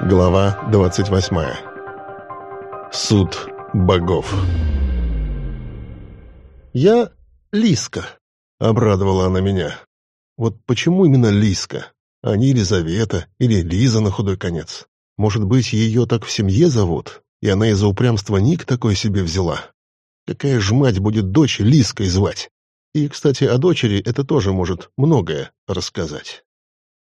Глава 28. Суд богов. «Я Лиска», — обрадовала она меня. «Вот почему именно Лиска, а не Елизавета или Лиза на худой конец? Может быть, ее так в семье зовут, и она из-за упрямства ник такой себе взяла? Какая ж мать будет дочь Лиской звать? И, кстати, о дочери это тоже может многое рассказать.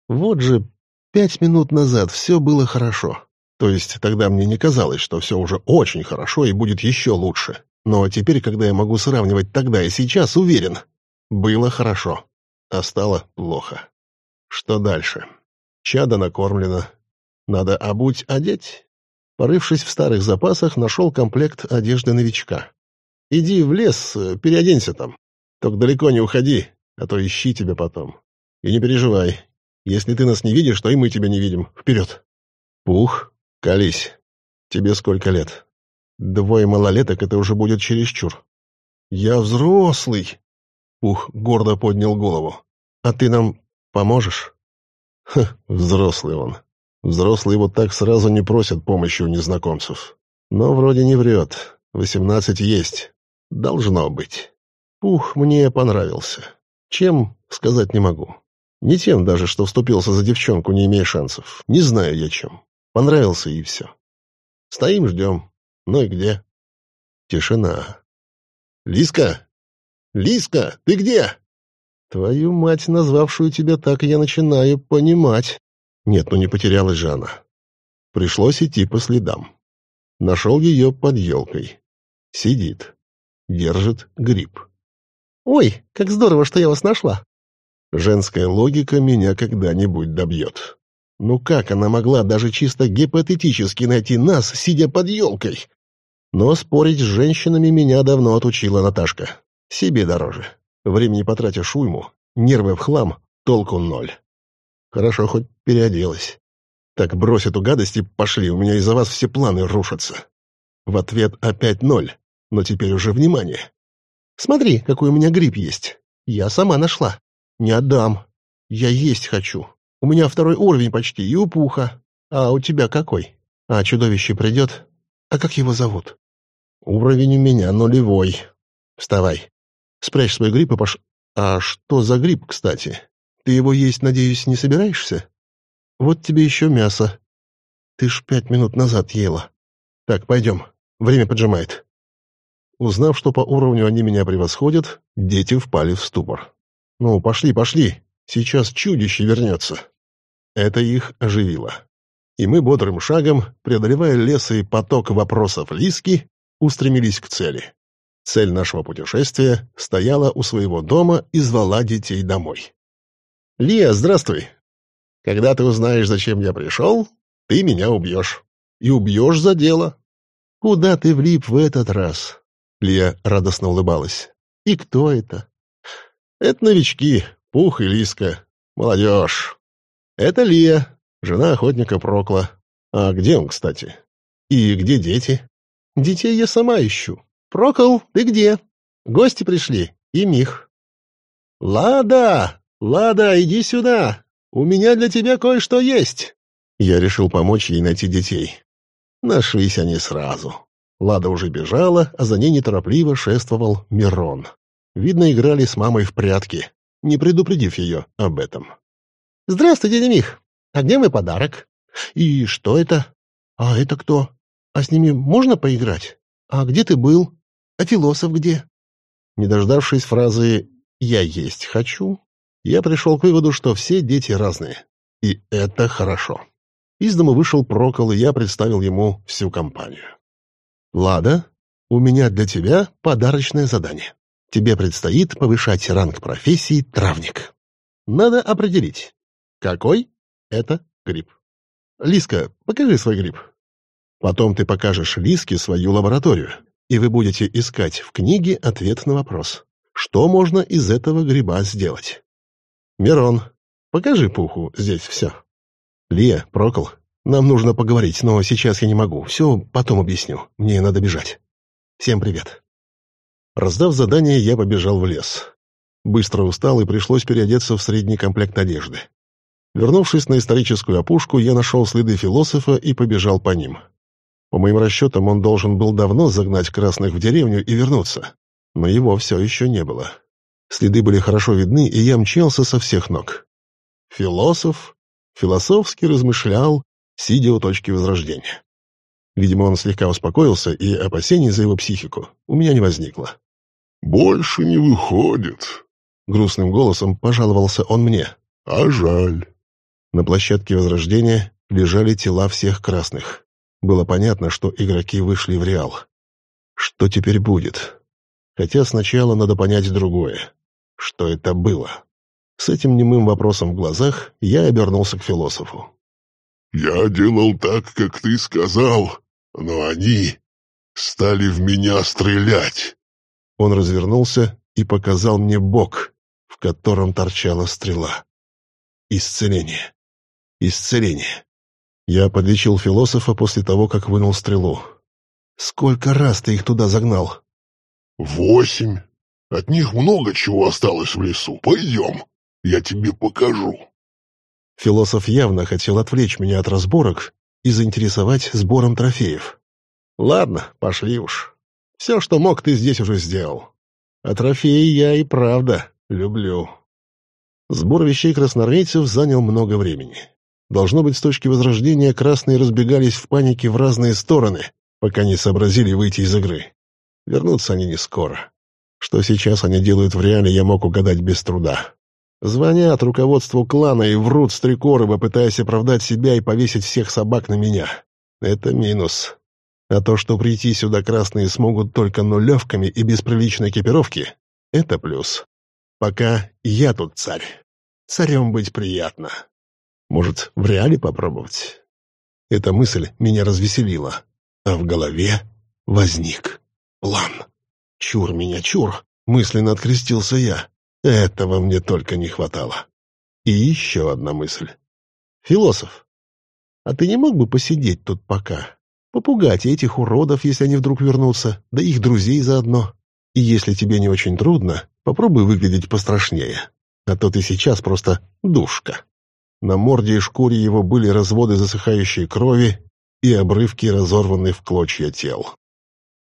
Вот же Пять минут назад все было хорошо. То есть тогда мне не казалось, что все уже очень хорошо и будет еще лучше. Но теперь, когда я могу сравнивать тогда и сейчас, уверен, было хорошо, а стало плохо. Что дальше? Чада накормлено. Надо обуть, одеть. Порывшись в старых запасах, нашел комплект одежды новичка. Иди в лес, переоденься там. Только далеко не уходи, а то ищи тебя потом. И не переживай, если ты нас не видишь, то и мы тебя не видим. Вперед!» «Пух, колись. Тебе сколько лет?» «Двое малолеток — это уже будет чересчур». «Я взрослый!» Пух гордо поднял голову. «А ты нам поможешь?» «Ха, взрослый он. Взрослые вот так сразу не просят помощи у незнакомцев. Но вроде не врет. Восемнадцать есть. Должно быть. Пух мне понравился. Чем, сказать не могу. Не тем даже, что вступился за девчонку, не имея шансов. Не знаю я чем. Понравился и все. Стоим, ждем. Ну и где? Тишина. «Лиска! Лиска, ты где?» «Твою мать, назвавшую тебя так, я начинаю понимать». Нет, ну не потерялась же она. Пришлось идти по следам. Нашел ее под елкой. Сидит. Держит гриб. «Ой, как здорово, что я вас нашла!» Женская логика меня когда-нибудь добьет. Ну как она могла даже чисто гипотетически найти нас, сидя под елкой? Но спорить с женщинами меня давно отучила Наташка. Себе дороже. Времени потратишь уйму, нервы в хлам, толку ноль. Хорошо, хоть переоделась. Так брось эту гадость и пошли, у меня из-за вас все планы рушатся. В ответ опять ноль, но теперь уже внимание. Смотри, какой у меня гриб есть. Я сама нашла. «Не отдам. Я есть хочу. У меня второй уровень почти, и упуха. А у тебя какой? А чудовище придет? А как его зовут?» «Уровень у меня нулевой. Вставай. Спрячь свой гриб и пош... А что за гриб, кстати? Ты его есть, надеюсь, не собираешься? Вот тебе еще мясо. Ты ж пять минут назад ела. Так, пойдем. Время поджимает». Узнав, что по уровню они меня превосходят, дети впали в ступор. «Ну, пошли, пошли, сейчас чудище вернется». Это их оживило. И мы бодрым шагом, преодолевая лес и поток вопросов Лиски, устремились к цели. Цель нашего путешествия стояла у своего дома и звала детей домой. «Лия, здравствуй! Когда ты узнаешь, зачем я пришел, ты меня убьешь. И убьешь за дело. Куда ты влип в этот раз?» Лия радостно улыбалась. «И кто это? Это новички, Пух и Лиска, молодежь. Это Лия, жена охотника Прокла. А где он, кстати? И где дети? Детей я сама ищу. Прокол, ты где? Гости пришли, и Мих. Лада, Лада, иди сюда. У меня для тебя кое-что есть. Я решил помочь ей найти детей. Нашлись они сразу. Лада уже бежала, а за ней неторопливо шествовал Мирон. Видно, играли с мамой в прятки, не предупредив ее об этом. «Здравствуй, дядя Мих! А где мой подарок? И что это? А это кто? А с ними можно поиграть? А где ты был? А философ где?» Не дождавшись фразы «я есть хочу», я пришел к выводу, что все дети разные. И это хорошо. Из дома вышел Прокол, и я представил ему всю компанию. «Лада, у меня для тебя подарочное задание. Тебе предстоит повышать ранг профессии травник. Надо определить, какой это гриб. Лиска, покажи свой гриб. Потом ты покажешь Лиске свою лабораторию, и вы будете искать в книге ответ на вопрос, что можно из этого гриба сделать. Мирон, покажи Пуху здесь все. Лия, Прокол, нам нужно поговорить, но сейчас я не могу. Все потом объясню. Мне надо бежать. Всем привет. Раздав задание, я побежал в лес. Быстро устал и пришлось переодеться в средний комплект одежды. Вернувшись на историческую опушку, я нашел следы философа и побежал по ним. По моим расчетам, он должен был давно загнать красных в деревню и вернуться, но его все еще не было. Следы были хорошо видны, и я мчался со всех ног. Философ философски размышлял, сидя у точки возрождения. Видимо, он слегка успокоился, и опасений за его психику у меня не возникло. «Больше не выходит», — грустным голосом пожаловался он мне. «А жаль». На площадке возрождения лежали тела всех красных. Было понятно, что игроки вышли в Реал. Что теперь будет? Хотя сначала надо понять другое. Что это было? С этим немым вопросом в глазах я обернулся к философу. «Я делал так, как ты сказал, но они стали в меня стрелять». Он развернулся и показал мне бок, в котором торчала стрела. Исцеление. Исцеление. Я подлечил философа после того, как вынул стрелу. Сколько раз ты их туда загнал? Восемь. От них много чего осталось в лесу. Пойдем, я тебе покажу. Философ явно хотел отвлечь меня от разборок и заинтересовать сбором трофеев. Ладно, пошли уж. Все, что мог, ты здесь уже сделал. А трофеи я и правда люблю. Сбор вещей красноармейцев занял много времени. Должно быть, с точки возрождения красные разбегались в панике в разные стороны, пока не сообразили выйти из игры. Вернутся они не скоро. Что сейчас они делают в реале, я мог угадать без труда. Звонят руководству клана и врут с три короба, пытаясь оправдать себя и повесить всех собак на меня. Это минус. А то, что прийти сюда красные смогут только нулевками и без приличной экипировки, это плюс. Пока я тут царь. Царем быть приятно. Может, в реале попробовать? Эта мысль меня развеселила, а в голове возник план. Чур меня, чур, мысленно открестился я. Этого мне только не хватало. И еще одна мысль. Философ, а ты не мог бы посидеть тут пока? Попугать этих уродов, если они вдруг вернутся, да их друзей заодно. И если тебе не очень трудно, попробуй выглядеть пострашнее. А то ты сейчас просто душка. На морде и шкуре его были разводы засыхающей крови и обрывки разорванных в клочья тел.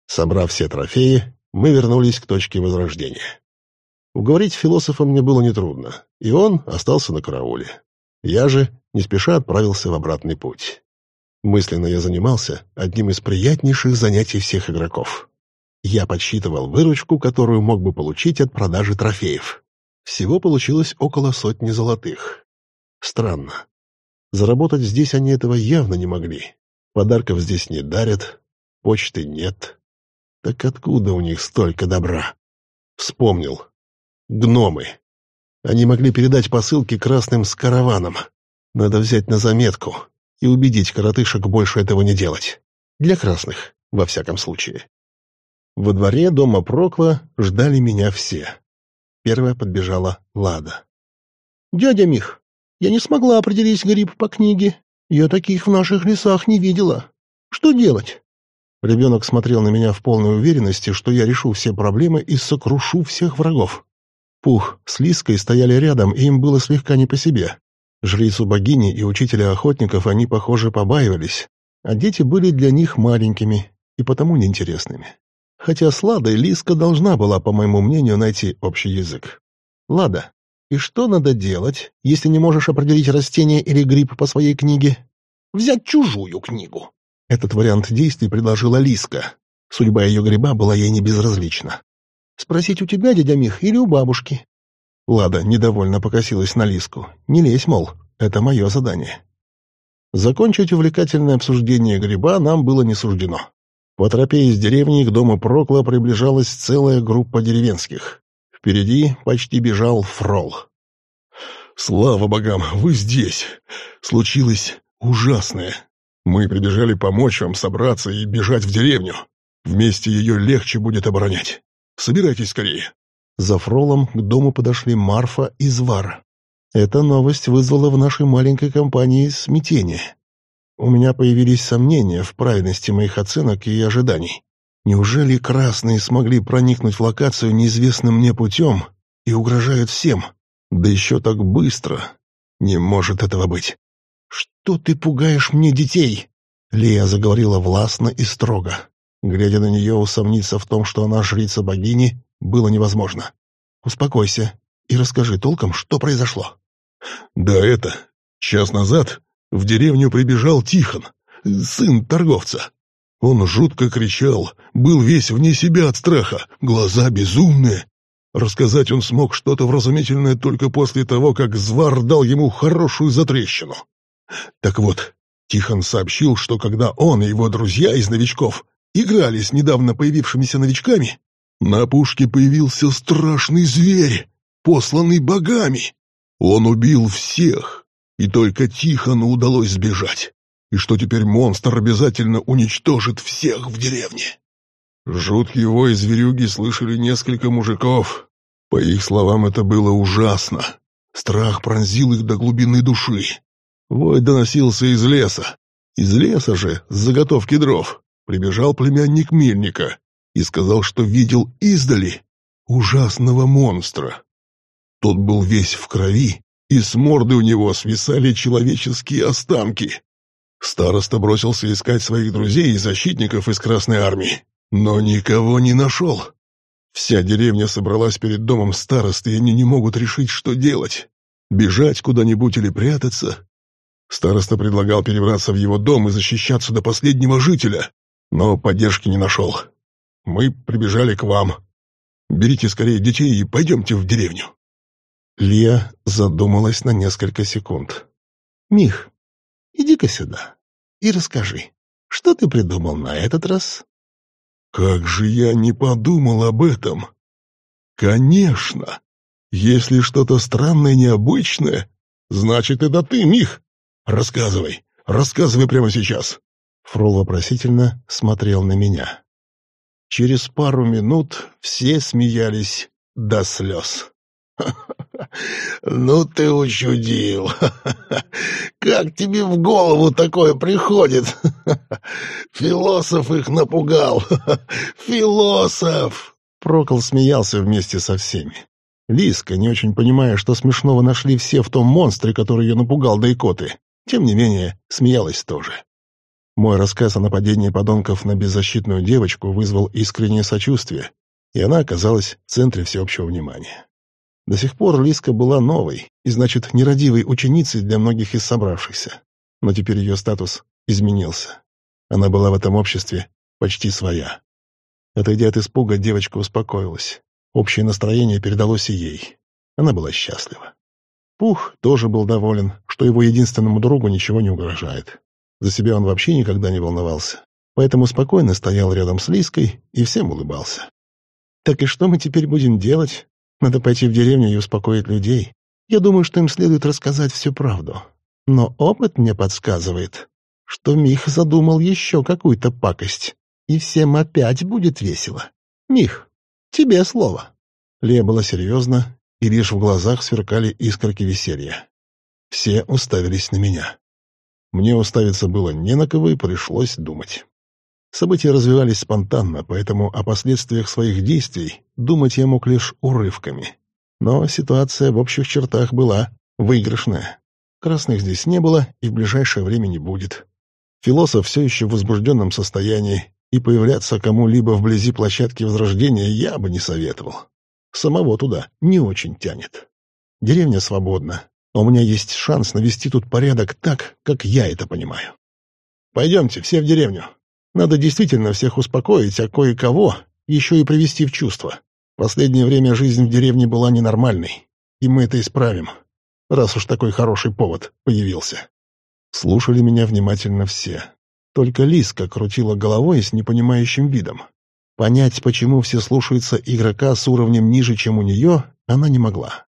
Собрав все трофеи, мы вернулись к точке возрождения. Уговорить философа мне было нетрудно, и он остался на карауле. Я же не спеша отправился в обратный путь. Мысленно я занимался одним из приятнейших занятий всех игроков. Я подсчитывал выручку, которую мог бы получить от продажи трофеев. Всего получилось около сотни золотых. Странно. Заработать здесь они этого явно не могли. Подарков здесь не дарят, почты нет. Так откуда у них столько добра? Вспомнил. Гномы. Они могли передать посылки красным с караваном. Надо взять на заметку и убедить коротышек больше этого не делать. Для красных, во всяком случае. Во дворе дома Прокла ждали меня все. Первая подбежала Лада. «Дядя Мих, я не смогла определить гриб по книге. Я таких в наших лесах не видела. Что делать?» Ребенок смотрел на меня в полной уверенности, что я решу все проблемы и сокрушу всех врагов. Пух с Лиской стояли рядом, и им было слегка не по себе. Жрицу богини и учителя охотников они, похоже, побаивались, а дети были для них маленькими и потому неинтересными. Хотя с Ладой Лиска должна была, по моему мнению, найти общий язык. «Лада, и что надо делать, если не можешь определить растение или гриб по своей книге?» «Взять чужую книгу». Этот вариант действий предложила Лиска. Судьба ее гриба была ей не безразлична. Спросить у тебя, дядя Мих, или у бабушки?» Лада недовольно покосилась на Лиску. «Не лезь, мол, это мое задание». Закончить увлекательное обсуждение гриба нам было не суждено. По тропе из деревни к дому Прокла приближалась целая группа деревенских. Впереди почти бежал Фрол. «Слава богам, вы здесь! Случилось ужасное. Мы прибежали помочь вам собраться и бежать в деревню. Вместе ее легче будет оборонять. Собирайтесь скорее». За Фролом к дому подошли Марфа и Звар. Эта новость вызвала в нашей маленькой компании смятение. У меня появились сомнения в правильности моих оценок и ожиданий. Неужели красные смогли проникнуть в локацию неизвестным мне путем и угрожают всем? Да еще так быстро. Не может этого быть. «Что ты пугаешь мне детей?» Лия заговорила властно и строго. Глядя на нее, усомниться в том, что она жрица богини, было невозможно. «Успокойся и расскажи толком, что произошло». «Да это... Час назад в деревню прибежал Тихон, сын торговца. Он жутко кричал, был весь вне себя от страха, глаза безумные. Рассказать он смог что-то вразумительное только после того, как Звар дал ему хорошую затрещину. Так вот, Тихон сообщил, что когда он и его друзья из новичков играли с недавно появившимися новичками, на опушке появился страшный зверь, посланный богами. Он убил всех, и только Тихону удалось сбежать, и что теперь монстр обязательно уничтожит всех в деревне. Жуткий вой зверюги слышали несколько мужиков. По их словам, это было ужасно. Страх пронзил их до глубины души. Вой доносился из леса. Из леса же, с заготовки дров, прибежал племянник Мельника и сказал, что видел издали ужасного монстра. Тот был весь в крови, и с морды у него свисали человеческие останки. Староста бросился искать своих друзей и защитников из Красной Армии, но никого не нашел. Вся деревня собралась перед домом старосты, и они не могут решить, что делать. Бежать куда-нибудь или прятаться. Староста предлагал перебраться в его дом и защищаться до последнего жителя, но поддержки не нашел. Мы прибежали к вам. Берите скорее детей и пойдемте в деревню». Лия задумалась на несколько секунд. «Мих, иди-ка сюда и расскажи, что ты придумал на этот раз?» «Как же я не подумал об этом!» «Конечно! Если что-то странное, необычное, значит, это ты, Мих!» «Рассказывай! Рассказывай прямо сейчас!» Фрол вопросительно смотрел на меня. Через пару минут все смеялись до слез. «Ну ты учудил! Как тебе в голову такое приходит? Философ их напугал! Философ!» Прокол смеялся вместе со всеми. Лиска, не очень понимая, что смешного нашли все в том монстре, который ее напугал до икоты, тем не менее, смеялась тоже. Мой рассказ о нападении подонков на беззащитную девочку вызвал искреннее сочувствие, и она оказалась в центре всеобщего внимания. До сих пор Лиска была новой и, значит, нерадивой ученицей для многих из собравшихся, но теперь ее статус изменился. Она была в этом обществе почти своя. Отойдя от испуга, девочка успокоилась. Общее настроение передалось и ей. Она была счастлива. Пух тоже был доволен, что его единственному другу ничего не угрожает. За себя он вообще никогда не волновался, поэтому спокойно стоял рядом с Лиской и всем улыбался. «Так и что мы теперь будем делать? Надо пойти в деревню и успокоить людей. Я думаю, что им следует рассказать всю правду. Но опыт мне подсказывает, что Мих задумал еще какую-то пакость, и всем опять будет весело. Мих, тебе слово». Лея была серьезна и лишь в глазах сверкали искорки веселья. Все уставились на меня. Мне уставиться было не на кого и пришлось думать. События развивались спонтанно, поэтому о последствиях своих действий думать я мог лишь урывками. Но ситуация в общих чертах была выигрышная. Красных здесь не было и в ближайшее время не будет. Философ все еще в возбужденном состоянии, и появляться кому-либо вблизи площадки Возрождения я бы не советовал. Самого туда не очень тянет. Деревня свободна, у меня есть шанс навести тут порядок так, как я это понимаю. Пойдемте, все в деревню. Надо действительно всех успокоить, а кое-кого еще и привести в чувство. Последнее время жизнь в деревне была ненормальной, и мы это исправим, раз уж такой хороший повод появился. Слушали меня внимательно все. Только Лиска крутила головой с непонимающим видом. Понять, почему все слушаются игрока с уровнем ниже, чем у нее, она не могла.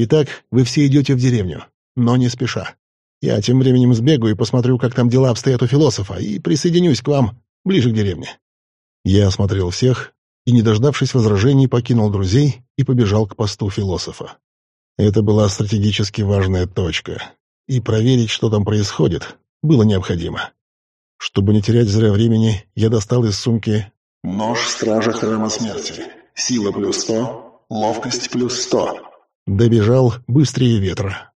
Итак, вы все идете в деревню, но не спеша. Я тем временем сбегаю и посмотрю, как там дела обстоят у философа, и присоединюсь к вам ближе к деревне. Я осмотрел всех и, не дождавшись возражений, покинул друзей и побежал к посту философа. Это была стратегически важная точка, и проверить, что там происходит, было необходимо. Чтобы не терять зря времени, я достал из сумки Нож Стража Храма Смерти. Сила плюс сто, ловкость плюс сто. Добежал быстрее ветра.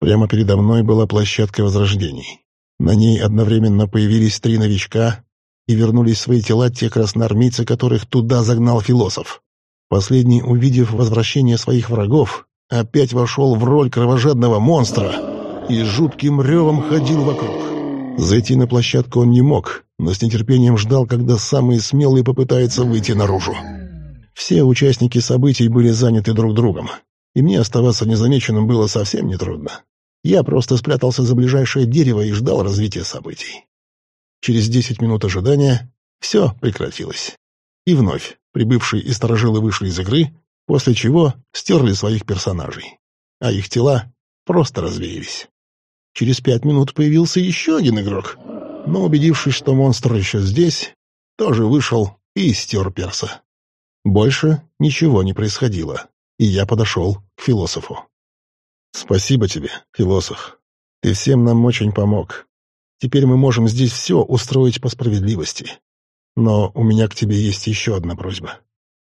Прямо передо мной была площадка возрождений. На ней одновременно появились три новичка и вернулись в свои тела те красноармейцы, которых туда загнал философ. Последний, увидев возвращение своих врагов, опять вошел в роль кровожадного монстра и жутким ревом ходил вокруг. Зайти на площадку он не мог, но с нетерпением ждал, когда самые смелые попытаются выйти наружу. Все участники событий были заняты друг другом, и мне оставаться незамеченным было совсем нетрудно. Я просто спрятался за ближайшее дерево и ждал развития событий. Через десять минут ожидания все прекратилось. И вновь прибывшие и сторожилы вышли из игры, после чего стерли своих персонажей, а их тела просто развеялись. Через пять минут появился еще один игрок, но, убедившись, что монстр еще здесь, тоже вышел и стер перса. Больше ничего не происходило, и я подошел к философу. «Спасибо тебе, философ. Ты всем нам очень помог. Теперь мы можем здесь все устроить по справедливости. Но у меня к тебе есть еще одна просьба.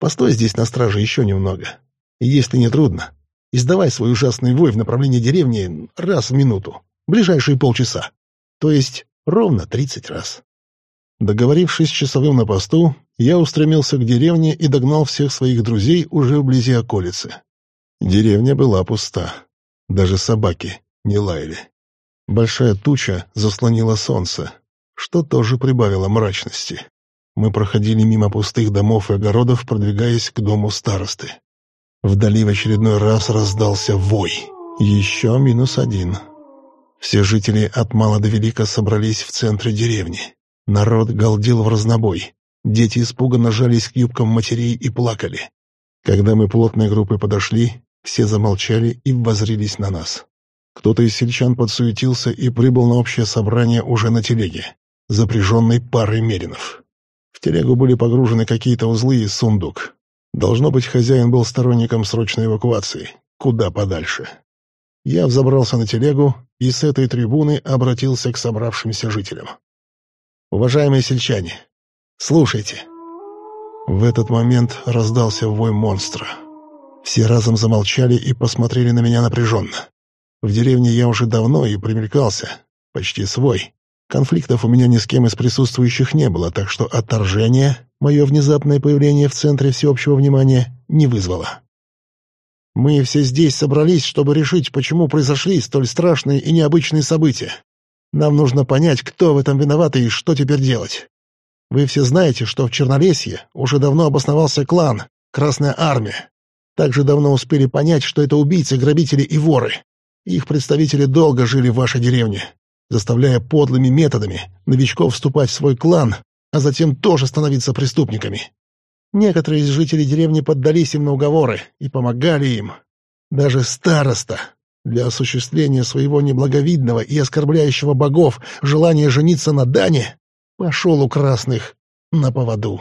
Постой здесь на страже еще немного. И если не трудно, издавай свой ужасный вой в направлении деревни раз в минуту, ближайшие полчаса. То есть ровно тридцать раз. Договорившись с часовым на посту, я устремился к деревне и догнал всех своих друзей уже вблизи околицы. Деревня была пуста. Даже собаки не лаяли. Большая туча заслонила солнце, что тоже прибавило мрачности. Мы проходили мимо пустых домов и огородов, продвигаясь к дому старосты. Вдали в очередной раз раздался вой. Еще минус один. Все жители от мала до велика собрались в центре деревни. Народ галдел в разнобой. Дети испуганно жались к юбкам матерей и плакали. Когда мы плотной группой подошли, все замолчали и воззрились на нас. Кто-то из сельчан подсуетился и прибыл на общее собрание уже на телеге, запряженной парой меринов. В телегу были погружены какие-то узлы и сундук. Должно быть, хозяин был сторонником срочной эвакуации. Куда подальше. Я взобрался на телегу и с этой трибуны обратился к собравшимся жителям. Уважаемые сельчане, слушайте. В этот момент раздался вой монстра. Все разом замолчали и посмотрели на меня напряженно. В деревне я уже давно и примелькался, почти свой. Конфликтов у меня ни с кем из присутствующих не было, так что отторжение, мое внезапное появление в центре всеобщего внимания, не вызвало. Мы все здесь собрались, чтобы решить, почему произошли столь страшные и необычные события. Нам нужно понять, кто в этом виноват и что теперь делать. Вы все знаете, что в Чернолесье уже давно обосновался клан «Красная армия». Также давно успели понять, что это убийцы, грабители и воры. Их представители долго жили в вашей деревне, заставляя подлыми методами новичков вступать в свой клан, а затем тоже становиться преступниками. Некоторые из жителей деревни поддались им на уговоры и помогали им. Даже староста, для осуществления своего неблаговидного и оскорбляющего богов желания жениться на Дане, пошел у красных на поводу.